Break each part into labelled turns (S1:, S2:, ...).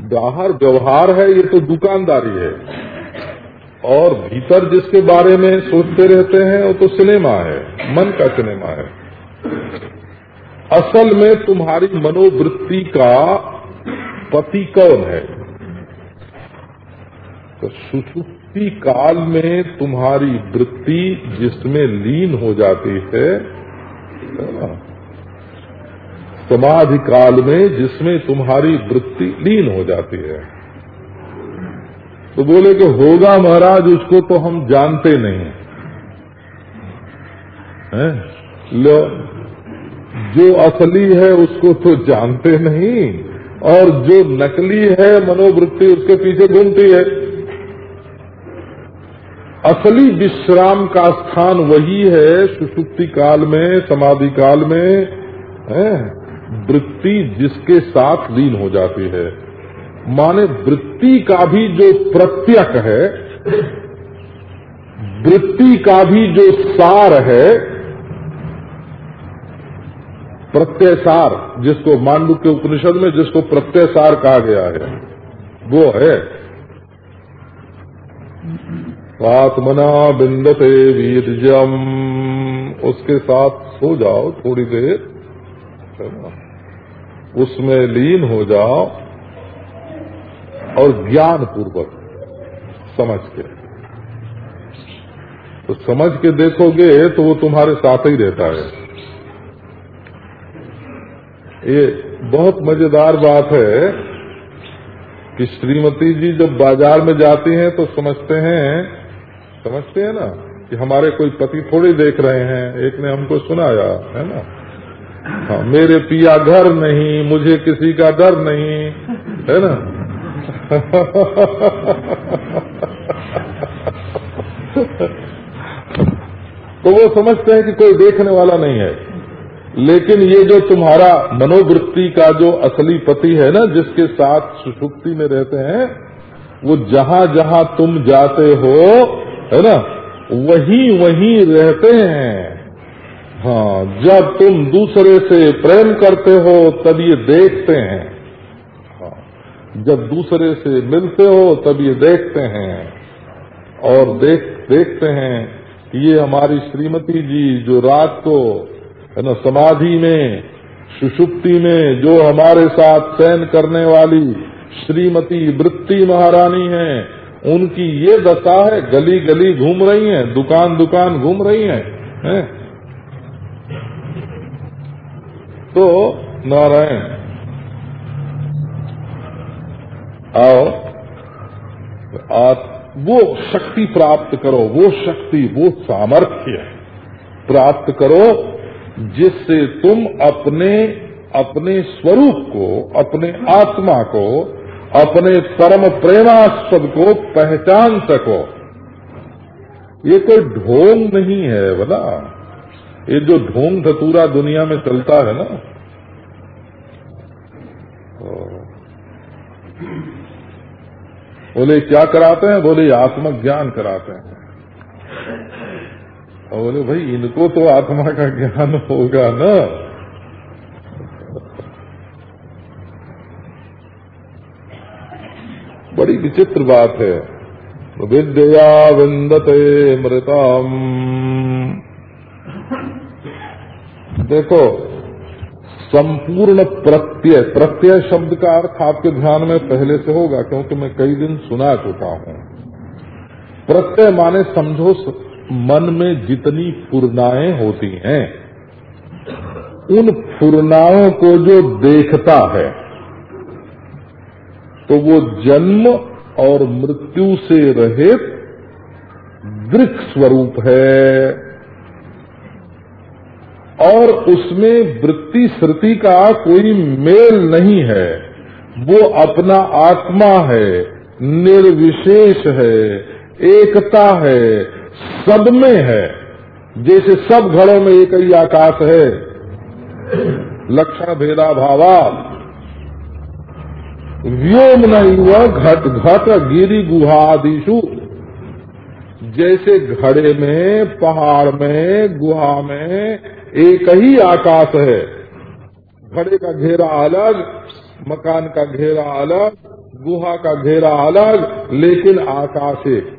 S1: बाहर व्यवहार है, ये तो दुकानदारी है। और भीतर जिसके बारे में सोचते रहते हैं, वो तो सिनेमा है, मन का सिनेमा है। असल में तुम्हारी मनोवृत्ति का पति कौन है? तो सुसुप्ति काल में तुम्हारी वृत्ति जिसमें लीन हो जाती है समाधि काल में जिसमें तुम्हारी वृत्ति लीन हो जाती है। तो बोले कि होगा महाराज, उसको तो हम जानते नहीं है। लो, जो असली है उसको तो जानते नहीं, और जो नकली है मनोवृत्ति उसके पीछे घूमती है। असली विश्राम का स्थान वही है सुसुप्ति काल में, समाधि काल में वृत्ति जिसके साथ लीन हो जाती है। माने वृत्ति का भी जो प्रत्यक है, वृत्ति का भी जो सार है, प्रत्यय सार, जिसको मांडू के उपनिषद में जिसको प्रत्यय सार कहा गया है, वो है। आत्मना बिंदते वीरजम उसके साथ सो जाओ थोड़ी देर। उसमें लीन हो जाओ और ज्ञान पूर्वक समझ के। तो समझ के देखोगे तो वो तुम्हारे साथ ही रहता है। ये बहुत मज़ेदार बात है कि श्रीमती जी जब बाज़ार में जाती हैं तो समझते हैं समझते हैं ना कि हमारे कोई पति थोड़ी देख रहे हैं, एक ने हमको सुनाया, है ना? हाँ मेरे पिया घर नहीं, मुझे किसी का डर नहीं, है ना? तो वो समझते हैं कि कोई देखने वाला नहीं है। लेकिन ये जो तुम्हारा मनोवृत्ति का जो असली पति है ना, जिसके साथ सुषुप्ति में रहते हैं, वो जहाँ जहाँ तुम जाते हो, है ना, वहीं वहीं रहते हैं। हाँ जब तुम दूसरे से प्रेम करते हो तब ये देखते हैं हाँ, जब दूसरे से मिलते हो तब ये देखते हैं और देख देखते हैं कि ये हमारी श्रीमती जी जो रात को है ना समाधि में सुषुप्ति में जो हमारे साथ चयन करने वाली श्रीमती वृत्ति महारानी हैं उनकी ये दशा है गली गली घूम रही हैं दुकान दुकान घूम रही हैं है? तो नारायण। और वो शक्ति प्राप्त करो, वो शक्ति, वो सामर्थ्य प्राप्त करो, जिससे तुम अपने अपने स्वरूप को, अपने आत्मा को, अपने परम प्रेमास्पद को पहचान सको। ये कोई ढोंग नहीं है बोला ये जो ढोंग धतूरा दुनिया में चलता है ना बोले, क्या कराते हैं? बोले, आत्मज्ञान कराते हैं। और बोले, भाई, इनको तो आत्मा का ज्ञान होगा ना। बड़ी विचित्र बात है। विद्या विंदते मृतम। देखो, संपूर्ण प्रत्यय प्रत्यय शब्द का अर्थ आपके ध्यान में पहले से होगा, क्योंकि मैं कई दिन सुना चुका हूँ। प्रत्यय माने समझो, मन में जितनी पूर्णाएँ होती हैं, उन पूर्णाओं को जो देखता है तो वो जन्म और मृत्यु से रहित दृक स्वरूप है। और उसमें वृत्ति श्रुति का कोई मेल नहीं है। वो अपना आत्मा है, निर्विशेष है, एकता है, सब में है। जैसे सब घरों में एक ही आकाश है। लक्षण भेदा भावा। व्योम नहीं हुआ घट घट गिरी गुहा आदिशु जैसे घड़े में, पहाड़ में, गुहा में एक ही आकाश है। घड़े का घेरा अलग, मकान का घेरा अलग, गुहा का घेरा अलग, लेकिन आकाश एक।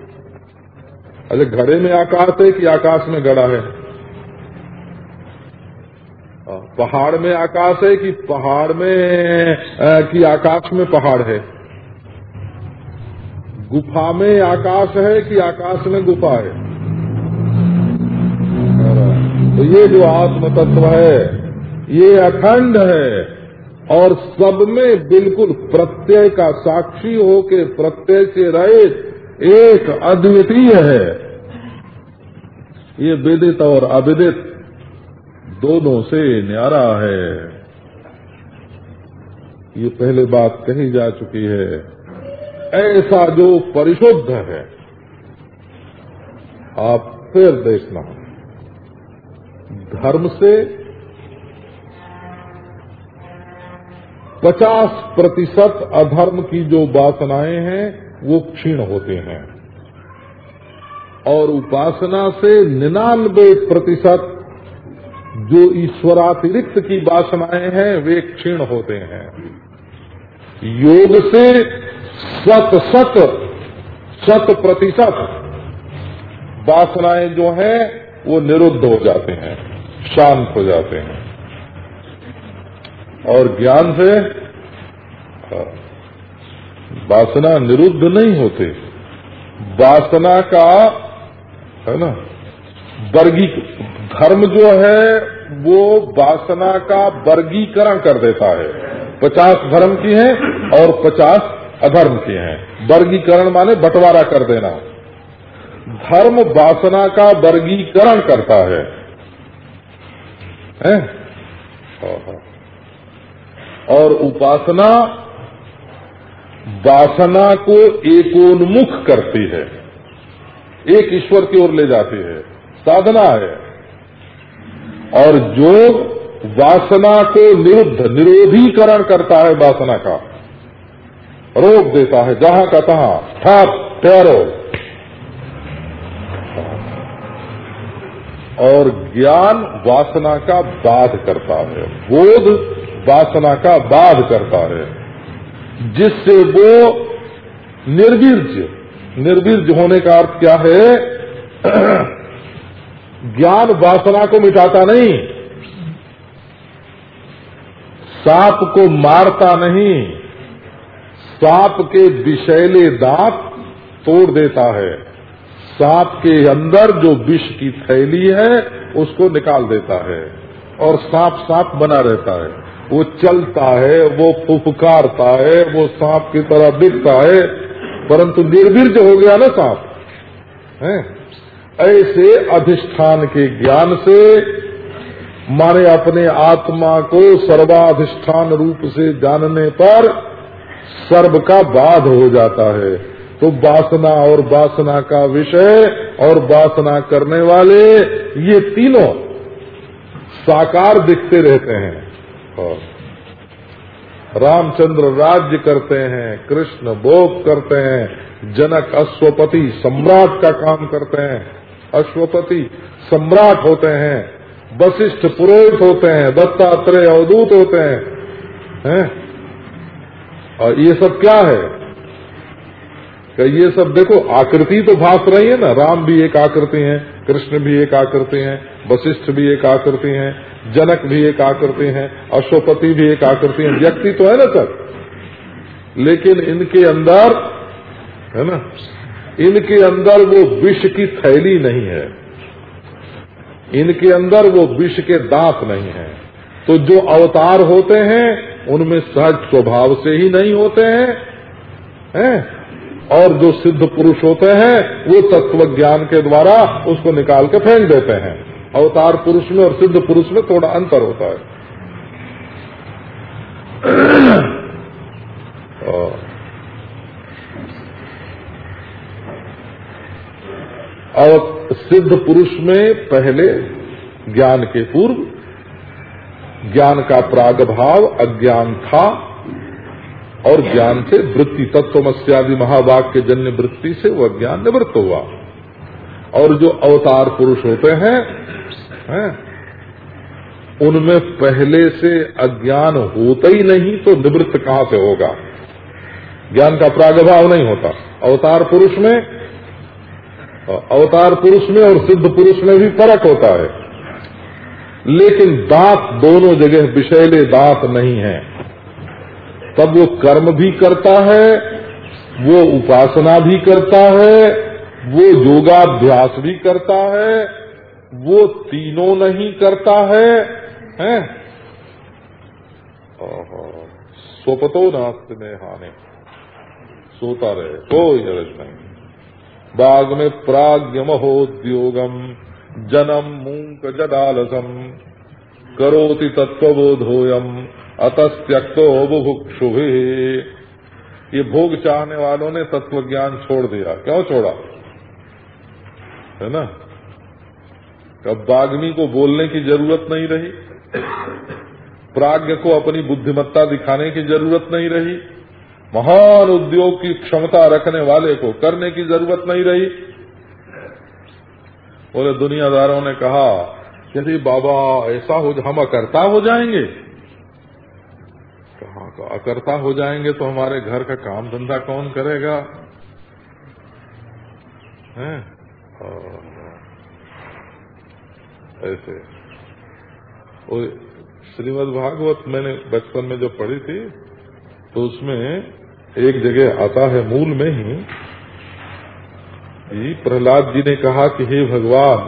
S1: अरे घड़े में आकाश है कि आकाश में गड़ा है? पहाड़ में आकाश है कि पहाड़ में कि आकाश में पहाड़ है? गुफा में आकाश है कि आकाश में गुफा है? तो ये जो आत्म तत्व है, ये अखंड है, और सब में बिल्कुल प्रत्यय का साक्षी हो के प्रत्यय से रहे एक अद्वितीय है। ये विदित और अविदित दोनों से न्यारा है। ये पहले बात कही जा चुकी है। ऐसा जो परिशुद्ध है, आप फिर देखना। धर्म से पचास प्रतिशत अधर्म की जो वासनाएँ हैं, वो क्षीण होते हैं। और उपासना से निन्यानबे प्रतिशत जो ईश्वरातिरिक्त की वासनाएँ हैं, वे क्षीण होते हैं। योग से सत सत शत प्रतिशत वासनाएँ जो हैं वो निरुद्ध हो जाते हैं, शांत हो जाते हैं। और ज्ञान से वासना निरुद्ध नहीं होते। वासना का, है ना वर्गी धर्म जो है, वो वासना का वर्गीकरण कर देता है। पचास धर्म की हैं और पचास अधर्म की हैं। वर्गीकरण माने बंटवारा कर देना। धर्म वासना का वर्गीकरण करता है, है? और उपासना वासना को एकोन्मुख करती है। एक ईश्वर की ओर ले जाती है। साधना है। और जो वासना को निरुद्ध निरोधीकरण करता है वासना का रोक देता है। जहाँ का तहां ठाप ठहरो। और ज्ञान वासना का बाध करता है। बोध वासना का बाध करता है। जिससे वो निर्वीर्ज निर्वीर्ज होने का अर्थ क्या है? ज्ञान वासना को मिटाता नहीं। सांप को मारता नहीं। सांप के विषैले दांत तोड़ देता है। सांप के अंदर जो विष की थैली है, उसको निकाल देता है और सांप सांप बना रहता है। वो चलता है, वो फुफकारता है, वो सांप की तरह दिखता है, परंतु निर्वीर्ज हो गया ना सांप, है? ऐसे अधिष्ठान के ज्ञान से मारे अपने आत्मा को सर्वाधिष्ठान रूप से जानने पर सर्व का बाध हो जाता है। तो वासना और वासना का विषय और वासना करने वाले, ये तीनों साकार दिखते रहते हैं। रामचंद्र राज्य करते हैं, कृष्ण भोग करते हैं, जनक अश्वपति सम्राट का काम करते हैं। अश्वपति सम्राट होते हैं, वशिष्ठ पुरोहित होते हैं, दत्तात्रेय अवधूत होते हैं हैं? और ये सब क्या है? ये सब देखो, आकृति तो भास रही है ना। राम भी एक आकृति है, कृष्ण भी एक आकृति है, वशिष्ठ भी एक आकृति है, जनक भी एक आकृति है अशोपति भी एक आकृति है। व्यक्ति तो है ना सर लेकिन इनके अंदर, है ना, इनके अंदर वो विष की थैली नहीं है। इनके अंदर वो विष के दांत नहीं है। तो जो अवतार होते हैं, उनमें सहज स्वभाव से ही नहीं होते हैं। हैं? और जो सिद्ध पुरुष होते हैं, वो तत्व ज्ञान के द्वारा उसको निकाल के फेंक देते हैं। अवतार पुरुष में और सिद्ध पुरुष में थोड़ा अंतर होता है। और सिद्ध पुरुष में पहले ज्ञान के पूर्व, ज्ञान का प्रागभाव अज्ञान था और ज्ञान से वृत्ति, तत्वमस्यादि के जन्य वृत्ति से वह ज्ञान निवृत्त हुआ। और जो अवतार पुरुष होते हैं, है? उनमें पहले से अज्ञान होता ही नहीं तो निवृत्त कहाँ से होगा? ज्ञान का प्रागभाव नहीं होता। अवतार पुरुष में, अवतार पुरुष में और सिद्ध पुरुष में भी फ़र्क होता है। लेकिन दांत दोनों जगह विषैले दांत नहीं है। तब वो कर्म भी करता है, वो उपासना भी करता है, वो योगाभ्यास भी करता है, वो तीनों नहीं करता है, हैं? स्वपतो नास्त में हाने। सोता रहे, कोई अरज नहीं। बाग में प्राग्ञ महोद्योगम जन्म मूक जदालसम, करोति तत्वबोधोयम अतस्त्यक्तो बुभुक्षु ये भोग चाहने वालों ने तत्व ज्ञान छोड़ दिया। क्यों छोड़ा? है ना? कब बाग्मी को बोलने की ज़रूरत नहीं रही? प्राज्ञ को अपनी बुद्धिमत्ता दिखाने की ज़रूरत नहीं रही? महान उद्योग की क्षमता रखने वाले को करने की ज़रूरत नहीं रही? बोले, दुनियादारों ने कहा, यदि बाबा ऐसा हो, हम अकर्ता हो जाएँगे। तो अकर्ता हो जाएँगे तो हमारे घर का काम धंधा कौन करेगा? हैं? ऐसे। श्रीमद भागवत मैंने बचपन में जो पढ़ी थी तो उसमें एक जगह आता है मूल में ही, कि प्रहलाद जी ने कहा कि हे भगवान,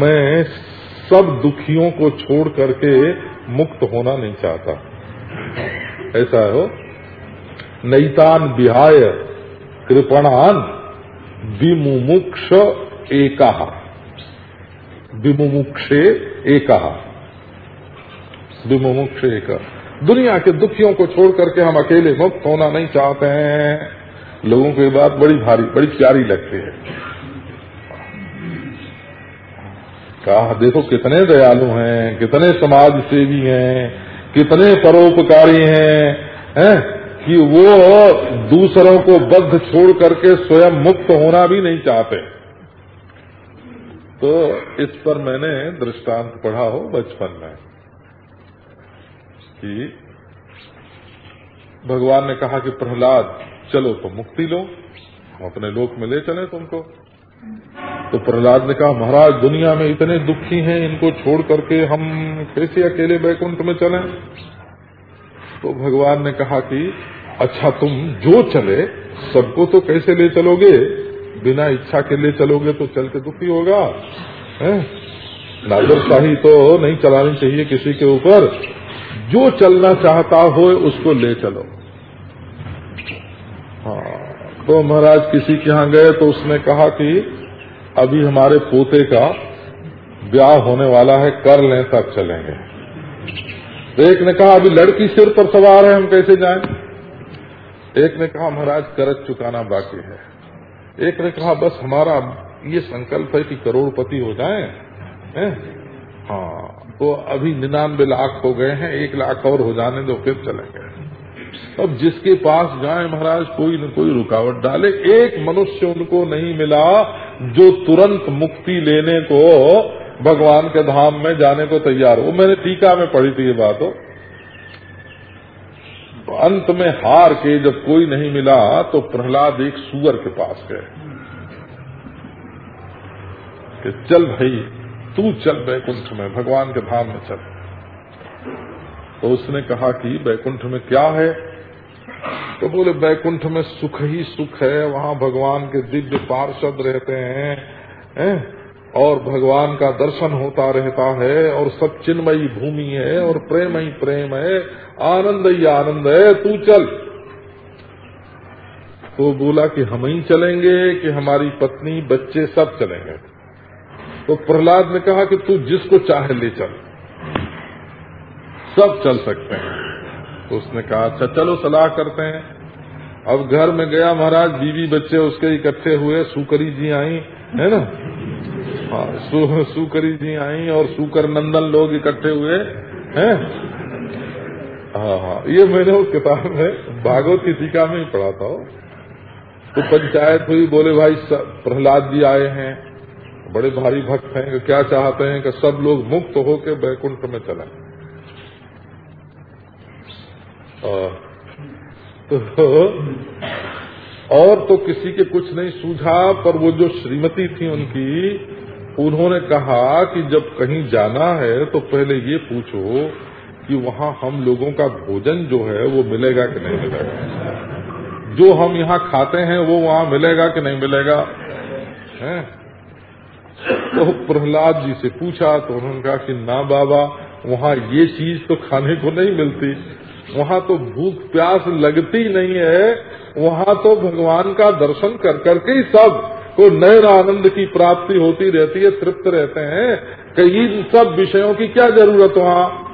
S1: मैं सब दुखियों को छोड़ करके मुक्त होना नहीं चाहता। ऐसा हो नैतान विहाय कृपणान विमुमुक्ष एका। विमुमुक्षे एका। विमुमुक्ष एक। दुनिया के दुखियों को छोड़ करके हम अकेले मुक्त होना नहीं चाहते हैं। लोगों को ये बात बड़ी भारी, बड़ी प्यारी लगती है। कहा, देखो कितने दयालु हैं, कितने समाज सेवी हैं। कितने परोपकारी हैं हैं, कि वो दूसरों को बद्ध छोड़ करके स्वयं मुक्त होना भी नहीं चाहते। तो इस पर मैंने दृष्टांत पढ़ा हो बचपन में, कि भगवान ने कहा कि प्रहलाद, चलो तो मुक्ति लो अपने लोक में ले चले तुमको। तो प्रहलाद ने कहा, महाराज, दुनिया में इतने दुखी हैं, इनको छोड़ करके हम कैसे अकेले बैकुंठ में चलें? तो भगवान ने कहा कि अच्छा तुम जो चले, सबको तो कैसे ले चलोगे? बिना इच्छा के ले चलोगे तो चल के दुखी होगा नाजरशाही तो नहीं चलानी चाहिए किसी के ऊपर। जो चलना चाहता हो, उसको ले चलो। हाँ तो महाराज किसी के यहाँ गए तो उसने कहा कि अभी हमारे पोते का ब्याह होने वाला है, कर लें, तब चलेंगे तो एक ने कहा, अभी लड़की सिर पर सवार है, हम कैसे जाएँ? एक ने कहा, महाराज, करज चुकाना बाकी है एक ने कहा, बस हमारा ये संकल्प है कि करोड़पति हो जाए हैं? तो अभी निन्यानवे लाख हो गए हैं, एक लाख और हो जाने दो, फिर चलेंगे अब जिसके पास जाए महाराज, कोई न कोई रुकावट डाले। एक मनुष्य उनको नहीं मिला जो तुरंत मुक्ति लेने को, भगवान के धाम में जाने को तैयार हो। मैंने टीका में पढ़ी थी ये बात हो अंत में हार के जब कोई नहीं मिला तो प्रहलाद एक सुअर के पास गए। कि चल भाई, तू चल बैकुंठ में, भगवान के धाम में चल। तो उसने कहा कि बैकुंठ में क्या है? तो बोले, बैकुंठ में सुख ही सुख है, वहाँ भगवान के दिव्य पार्षद रहते हैं, है? और भगवान का दर्शन होता रहता है, और सब चिन्मयी भूमि है, और प्रेम ही प्रेम है, आनंद ही आनंद है, तू चल। तो बोला कि हम ही चलेंगे, कि हमारी पत्नी, बच्चे सब चलेंगे। तो प्रहलाद ने कहा कि तू जिसको चाहे ले चल। सब चल सकते हैं। तो उसने कहा अच्छा चलो सलाह करते हैं। अब घर में गया महाराज बीवी बच्चे उसके इकट्ठे हुए सुकरी जी आई है ना? हाँ सु, सुकरी जी आई और सुकर नंदन लोग इकट्ठे हुए हैं? हाँ हाँ ये मैंने उस किताब में भागवत की टीका में ही पढ़ा था। तो पंचायत हुई बोले भाई प्रहलाद जी आए हैं। बड़े भारी भक्त हैं क्या चाहते हैं कि सब लोग मुक्त होकर बैकुंठ में चलें? तो और तो किसी के कुछ नहीं सूझा, पर वो जो श्रीमती थी उनकी, उन्होंने कहा कि जब कहीं जाना है तो पहले ये पूछो कि वहाँ हम लोगों का भोजन जो है, वो मिलेगा कि नहीं मिलेगा? जो हम यहाँ खाते हैं, वो वहाँ मिलेगा कि नहीं मिलेगा? है? तो प्रहलाद जी से पूछा तो उन्होंने कहा कि ना बाबा, वहाँ ये चीज़ तो खाने को नहीं मिलती। वहाँ तो भूख प्यास लगती नहीं है, वहाँ तो भगवान का दर्शन कर करके ही सबको नए आनंद की प्राप्ति होती रहती है, तृप्त रहते हैं। कई सब विषयों की क्या ज़रूरत वहाँ?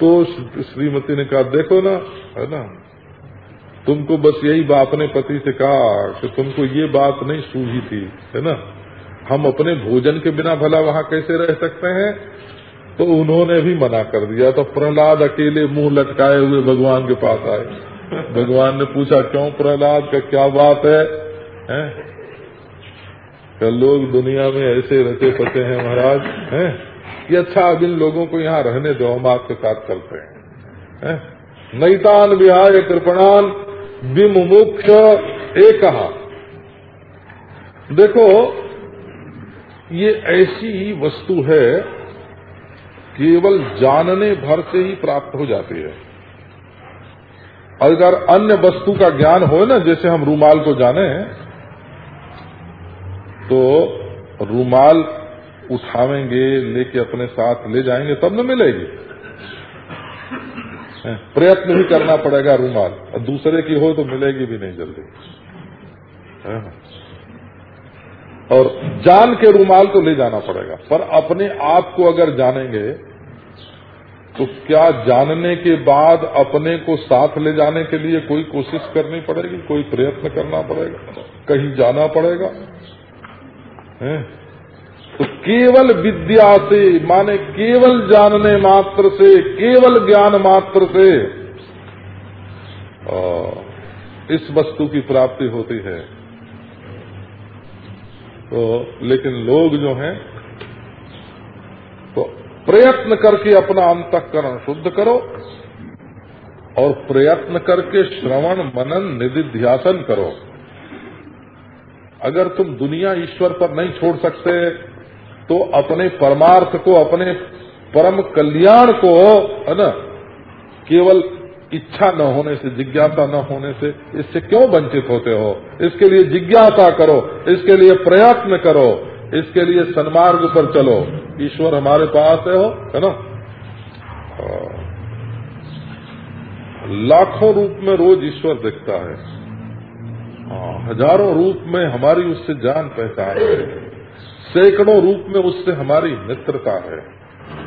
S1: तो श्रीमती ने कहा, देखो ना, है ना, तुमको बस यही बाप ने पति से कहा कि तुमको ये बात नहीं सूझी थी, है ना। हम अपने भोजन के बिना भला वहाँ कैसे रह सकते हैं? तो उन्होंने भी मना कर दिया। तो प्रहलाद अकेले मुँह लटकाए हुए भगवान के पास आए। भगवान ने पूछा क्यों प्रहलाद का क्या बात है, है? लोग दुनिया में ऐसे रहते पते हैं महाराज हैं? कि अच्छा अब इन लोगों को यहाँ रहने दो हम आपके साथ चलते हैं? नैतान विहाय कृपणान विमुमुक्ष एक कहा देखो ये ऐसी वस्तु है केवल जानने भर से ही प्राप्त हो जाती है। अगर अन्य वस्तु का ज्ञान हो ना, जैसे हम रूमाल को जाने तो रूमाल उठावेंगे, लेके अपने साथ ले जाएँगे, तब न मिलेगी। प्रयत्न भी करना पड़ेगा रूमाल। और दूसरे की हो तो मिलेगी भी नहीं जल्दी। और जान के रूमाल तो ले जाना पड़ेगा। पर अपने आप को अगर जानेंगे तो क्या जानने के बाद अपने को साथ ले जाने के लिए कोई कोशिश करनी पड़ेगी, कोई प्रयत्न करना पड़ेगा? कहीं जाना पड़ेगा? है? तो केवल विद्या से, माने केवल जानने मात्र से, केवल ज्ञान मात्र से इस वस्तु की प्राप्ति होती है। तो लेकिन लोग जो हैं तो प्रयत्न करके अपना अंतकरण शुद्ध करो और प्रयत्न करके श्रवण मनन निधिध्यासन करो। अगर तुम दुनिया ईश्वर पर नहीं छोड़ सकते तो अपने परमार्थ को, अपने परम कल्याण को, है ना, केवल इच्छा न होने से जिज्ञासा न होने से इससे क्यों वंचित होते हो? इसके लिए जिज्ञासा करो इसके लिए प्रयत्न करो इसके लिए सन्मार्ग पर चलो। ईश्वर हमारे पास है हो है ना? लाखों रूप में रोज ईश्वर दिखता है हज़ारों रूप में हमारी उससे जान पहचान है। सैकड़ों रूप में उससे हमारी मित्रता है,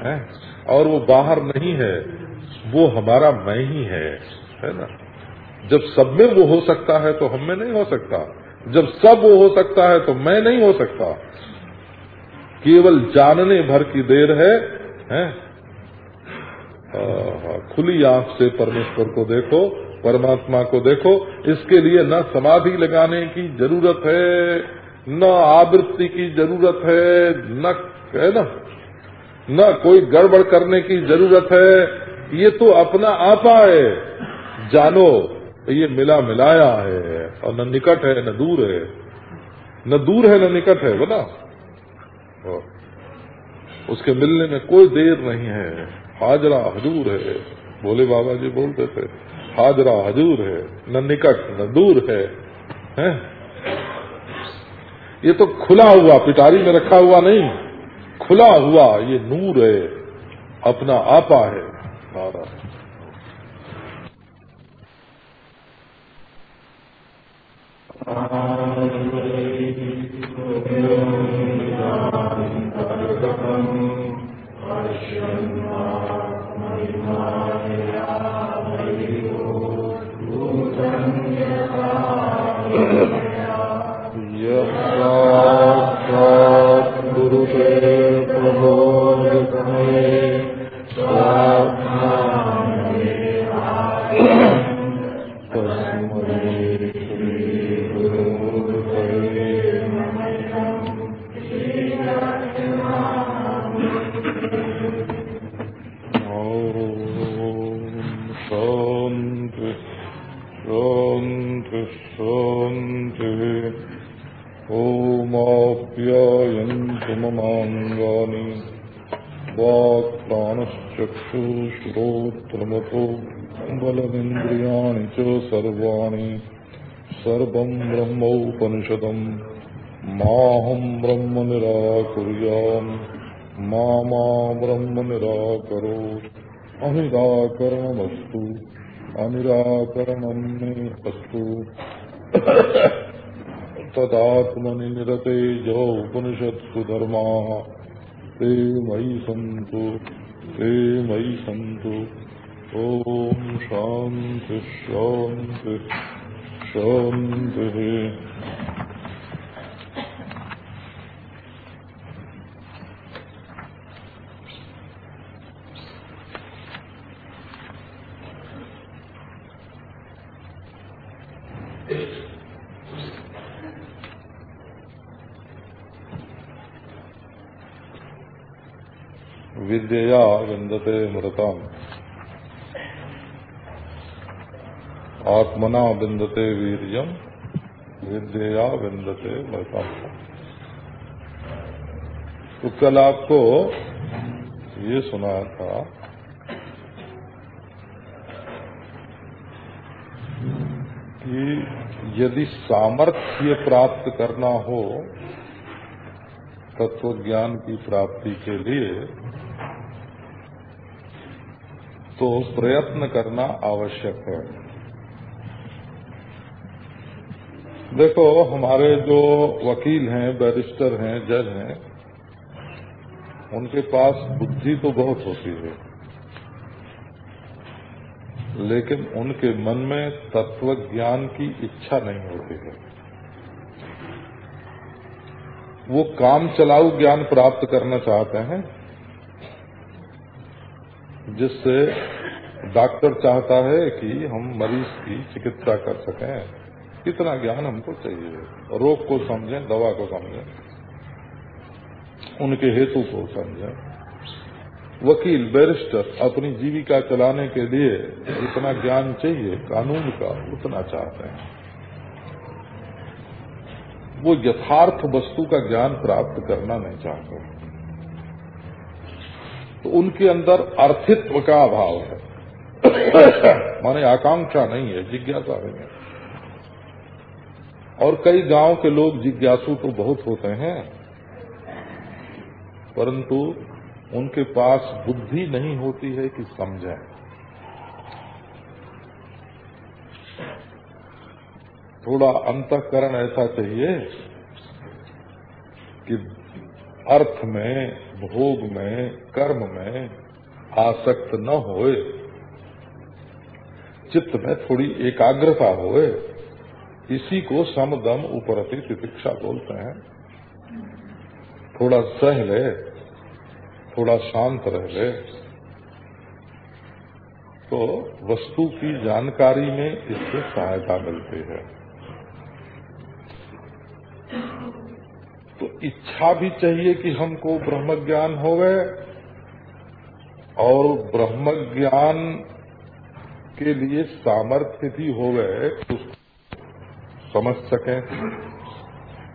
S1: है? और वो बाहर नहीं है वो हमारा मैं ही है है ना? जब सब में वो हो सकता है तो हम में नहीं हो सकता। जब सब वो हो सकता है तो मैं नहीं हो सकता। केवल जानने भर की देर है, है? खुली आँख से परमेश्वर को देखो परमात्मा को देखो इसके लिए न समाधि लगाने की ज़रूरत है न आवृत्ति की ज़रूरत है न है ना? न कोई गड़बड़ करने की ज़रूरत है ये तो अपना आपा है। जानो ये मिला मिलाया है और न निकट है न दूर है। न दूर है न निकट है बोला उसके मिलने में कोई देर नहीं है। हाजरा हजूर है बोले बाबा जी बोलते थे। हाजरा हजूर है न निकट न दूर है, है? ये तो खुला हुआ पिटारी में रखा हुआ नहीं। खुला हुआ ये नूर है अपना आपा है सारा हाँ। आप्यायन्तु ममाङ्गानि वाक्प्राणश्चक्षुश्रोत्रमतो बलमिन्द्रियाणि च सर्वाणि। ब्रह्म निराकुर्याम् ब्रह्म निराकरो अनिराकरणमस्तु। अनिराकरणम् मे अस्तु। तदात्मनि जो उपनिषत्सु धर्माः। ते मयि सन्तु ते मयि सन्तु। ॐ शांति शांति शान्तिः। विद्यया विन्दते मृतम्। आत्मना विन्दते वीर्यम, विद्यया विन्दते मृतम। तो कल आपको ये सुना था, कि यदि सामर्थ्य प्राप्त करना हो तत्व ज्ञान की प्राप्ति के लिए तो प्रयत्न करना आवश्यक है। देखो, हमारे जो वकील हैं, बैरिस्टर हैं, जज हैं, उनके पास बुद्धि तो बहुत होती है। लेकिन उनके मन में तत्व ज्ञान की इच्छा नहीं होती है। वो काम चलाऊ ज्ञान प्राप्त करना चाहते हैं जिससे डॉक्टर चाहता है कि हम मरीज़ की चिकित्सा कर सकें। इतना ज्ञान हमको चाहिए। रोग को समझें, दवा को समझें। उनके हेतु को समझें। वकील, बैरिस्टर, अपनी जीविका चलाने के लिए जितना ज्ञान चाहिए, कानून का उतना चाहते हैं। वो यथार्थ वस्तु का ज्ञान प्राप्त करना नहीं चाहते। तो उनके अंदर अर्थित्व का अभाव है। माने आकांक्षा नहीं है, जिज्ञासा नहीं है। और कई गाँव के लोग जिज्ञासु तो बहुत होते हैं, परंतु उनके पास बुद्धि नहीं होती है कि समझें। थोड़ा अंतकरण ऐसा चाहिए कि अर्थ में, भोग में, कर्म में आसक्त न होए। चित्त में थोड़ी एकाग्रता होए। इसी को समदम उपरति तितिक्षा बोलते हैं। थोड़ा सह ले, थोड़ा शांत रह ले। तो वस्तु की जानकारी में इससे सहायता मिलती है तो इच्छा भी चाहिए कि हमको ब्रह्म ज्ञान हो गए और ब्रह्म ज्ञान के लिए सामर्थ्य भी हो गए तो समझ सकें।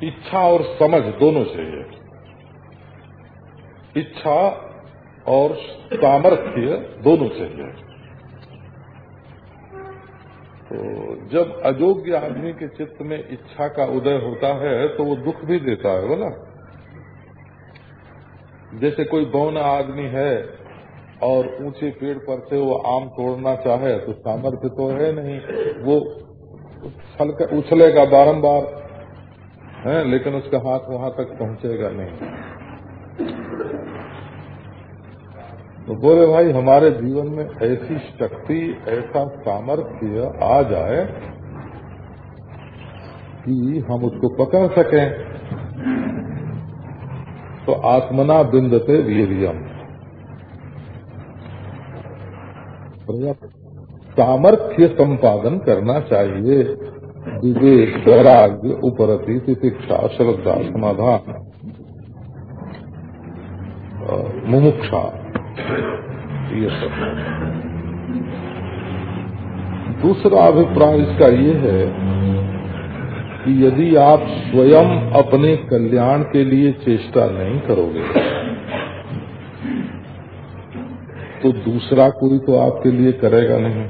S1: इच्छा और समझ दोनों चाहिए। इच्छा और सामर्थ्य दोनों चाहिए। तो जब अयोग्य आदमी के चित्त में इच्छा का उदय होता है तो वो दुख भी देता है, बोला। जैसे कोई बौना आदमी है और ऊँचे पेड़ पर से वो आम तोड़ना चाहे तो सामर्थ्य तो है नहीं। वो उछलेगा बारंबार, है, लेकिन उसका हाथ वहाँ तक पहुंचेगा नहीं। तो बोले, भाई, हमारे जीवन में ऐसी शक्ति, ऐसा सामर्थ्य आ जाए कि हम उसको पकड़ सकें। तो आत्मना बिंदते वीरियम। सामर्थ्य संपादन करना चाहिए। विवेक, वैराग्य, उपरति, तितिक्षा, श्रद्धा, समाधान मुमुक्षा। ये सब। दूसरा अभिप्राय इसका ये है कि यदि आप स्वयं अपने कल्याण के लिए चेष्टा नहीं करोगे तो दूसरा कोई तो आपके लिए करेगा नहीं।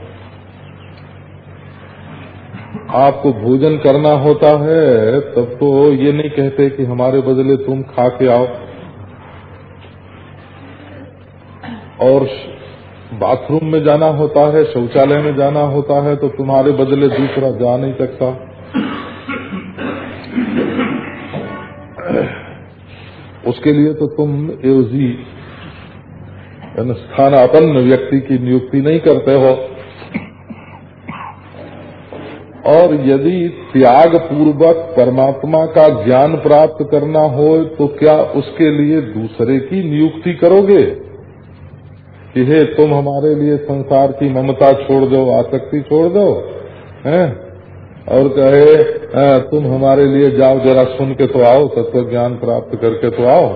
S1: आपको भोजन करना होता है, तब तो ये नहीं कहते कि हमारे बदले तुम खा के आओ। और बाथरूम में जाना होता है, शौचालय में जाना होता है तो तुम्हारे बदले दूसरा जा नहीं सकता। उसके लिए तो तुम एवजी स्थानापन्न व्यक्ति की नियुक्ति नहीं करते हो। और यदि त्याग पूर्वक परमात्मा का ज्ञान प्राप्त करना हो तो क्या उसके लिए दूसरे की नियुक्ति करोगे? कि हे तुम हमारे लिए संसार की ममता छोड़ दो आसक्ति छोड़ दो हैं? और कहे आ, तुम हमारे लिए जाओ जरा सुन के तो आओ तत्व ज्ञान प्राप्त करके तो आओ।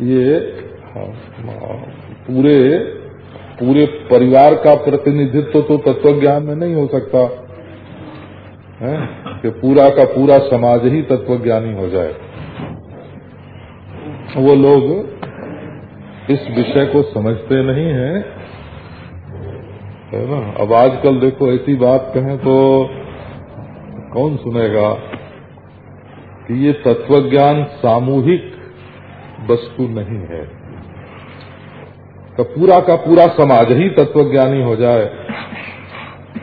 S1: ये हाँ, पूरे पूरे परिवार का प्रतिनिधित्व तो तत्व ज्ञान में नहीं हो सकता है? कि पूरा का पूरा समाज ही तत्व ज्ञानी हो जाए। वो लोग इस विषय को समझते नहीं हैं, है ना? अब आजकल देखो, ऐसी बात कहें तो कौन सुनेगा कि ये तत्वज्ञान सामूहिक वस्तु नहीं है? तो पूरा का पूरा समाज ही तत्वज्ञानी हो जाए।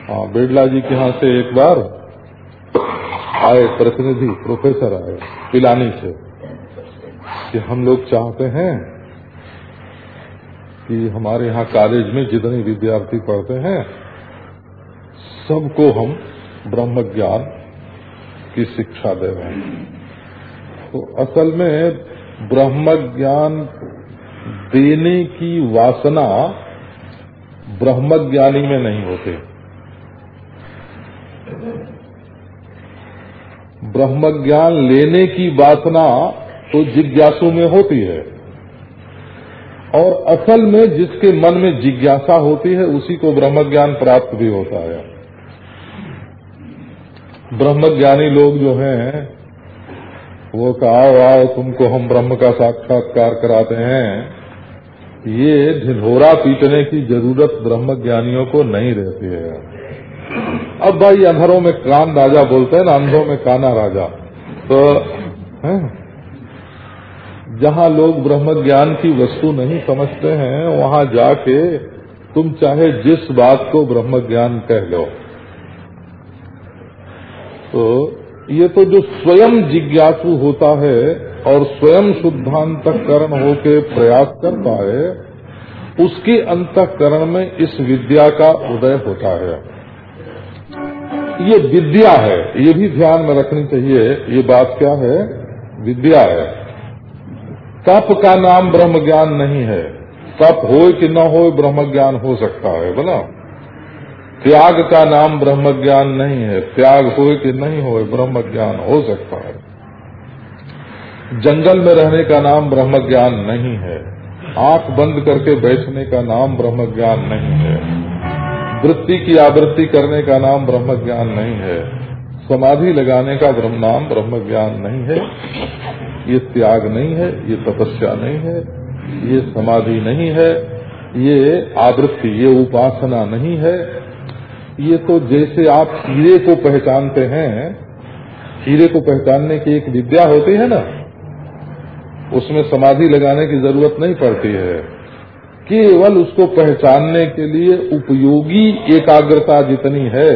S1: हाँ बिरला जी के यहाँ से एक बार आए प्रतिनिधि, प्रोफेसर आए, पिलानी से, कि हम लोग चाहते हैं कि हमारे यहाँ कॉलेज में जितने विद्यार्थी पढ़ते हैं, सबको हम ब्रह्म ज्ञान की शिक्षा दे रहे हैं। तो असल में ब्रह्म ज्ञान देने की वासना ब्रह्म ज्ञानी में नहीं होते। ब्रह्म ज्ञान लेने की वासना तो जिज्ञासु में होती है। और असल में जिसके मन में जिज्ञासा होती है, उसी को ब्रह्म ज्ञान प्राप्त भी होता है। ब्रह्मज्ञानी लोग जो हैं, वो कहा, आओ तुमको हम ब्रह्म का साक्षात्कार कराते हैं। ये ढिढोरा पीटने की ज़रूरत ब्रह्म ज्ञानियों को नहीं रहती है। अब भाई, अंधरों में कान राजा बोलते हैं ना, अंधों में काना राजा। तो है? जहाँ लोग ब्रह्म ज्ञान की वस्तु नहीं समझते हैं, वहाँ जाके तुम चाहे जिस बात को ब्रह्म ज्ञान कह लो। तो ये तो जो स्वयं जिज्ञासु होता है और स्वयं शुद्धांतकरण होके प्रयास करता है, उसके अंतकरण में इस विद्या का उदय होता है। ये विद्या है, ये भी ध्यान में रखनी चाहिए, ये बात क्या है? विद्या है। तप का नाम ब्रह्म ज्ञान नहीं है। तप हो कि न हो ब्रह्म ज्ञान हो सकता है, बोला। त्याग का नाम ब्रह्म ज्ञान नहीं है। त्याग हो कि नहीं हो ब्रह्म ज्ञान हो सकता है। जंगल में रहने का नाम ब्रह्म ज्ञान नहीं है। आँख बंद करके बैठने का नाम ब्रह्म ज्ञान नहीं है। वृत्ति की आवृत्ति करने का नाम ब्रह्म ज्ञान नहीं है। समाधि लगाने का ब्रह्म नाम ब्रह्म ज्ञान नहीं है। ये त्याग नहीं है, ये तपस्या नहीं है, ये समाधि नहीं है, ये आवृत्ति, ये उपासना नहीं है। ये तो जैसे आप हीरे को पहचानते हैं, हीरे को पहचानने की एक विद्या होती है ना, उसमें समाधि लगाने की ज़रूरत नहीं पड़ती है। केवल उसको पहचानने के लिए उपयोगी एकाग्रता जितनी है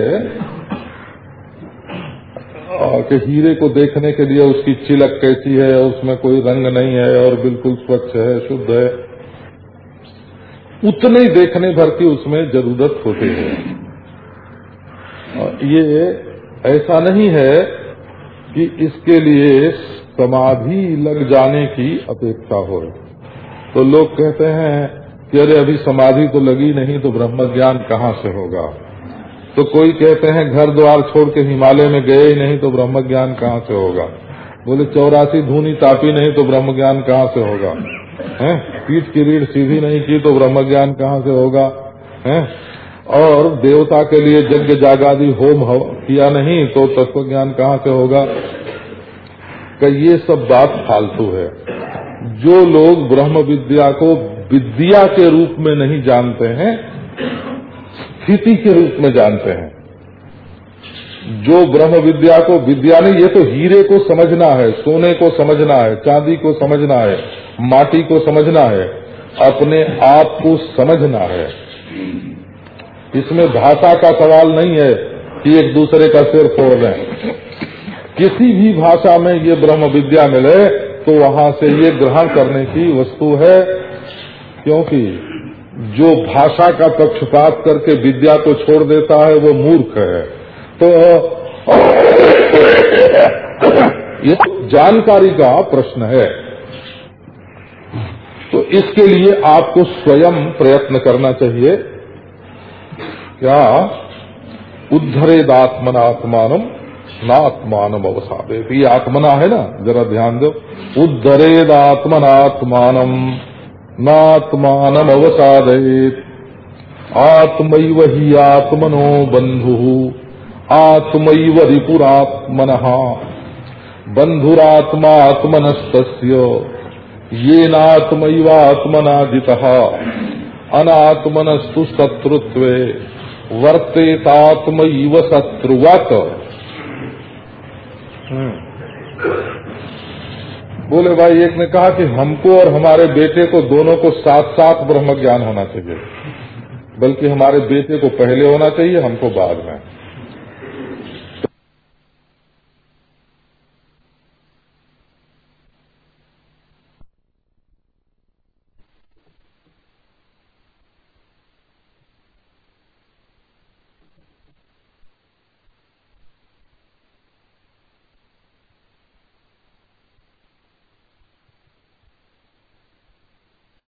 S1: कि हीरे को देखने के लिए उसकी चिलक कैसी है, उसमें कोई रंग नहीं है और बिल्कुल स्वच्छ है, शुद्ध है। उतने ही देखने भर की उसमें ज़रूरत होती है। ये ऐसा नहीं है कि इसके लिए समाधि लग जाने की अपेक्षा हो। तो लोग कहते हैं कि अरे अभी समाधि तो लगी नहीं तो ब्रह्म ज्ञान कहाँ से होगा? तो कोई कहते हैं घर द्वार छोड़ के हिमालय में गए ही नहीं तो ब्रह्म ज्ञान कहाँ से होगा? बोले चौरासी धूनी तापी नहीं तो ब्रह्म ज्ञान कहाँ से होगा? हैं? पीठ की रीढ़ सीधी नहीं की तो ब्रह्म ज्ञान कहाँ से होगा? हैं? और देवता के लिए यज्ञ जागादि होम हो, किया नहीं तो तत्व ज्ञान कहाँ से होगा? कि ये सब बात फालतू है। जो लोग ब्रह्म विद्या को विद्या के रूप में नहीं जानते हैं स्थिति के रूप में जानते हैं। जो ब्रह्म विद्या को, विद्या नहीं, ये तो हीरे को समझना है, सोने को समझना है, चांदी को समझना है, माटी को समझना है, अपने आप को समझना है। इसमें भाषा का सवाल नहीं है कि एक दूसरे का सिर फोड़ रहे किसी भी भाषा में ये ब्रह्म विद्या मिले तो वहाँ से ये ग्रहण करने की वस्तु है। क्योंकि जो भाषा का पक्षपात करके विद्या को छोड़ देता है, वो मूर्ख है। तो ये जानकारी का प्रश्न है। तो इसके लिए आपको स्वयं प्रयत्न करना चाहिए। क्या? उद्धरेदात्मनात्मान नात्मान अवसादे। ये आत्मना है ना? जरा ध्यान दो। उद्धरेदात्मनात्मान। नात्मान अवसादेत आत्मैव ही आत्मनो बंधु आत्मैव ये नात्मैवात्मना जित अनात्मनस्तु शत्रुत्व, वर्तेतात्मैव शत्रुवत। हम्म। बोले, भाई, एक ने कहा कि हमको और हमारे बेटे को दोनों को साथ साथ ब्रह्म ज्ञान होना चाहिए। बल्कि हमारे बेटे को पहले होना चाहिए, हमको बाद में।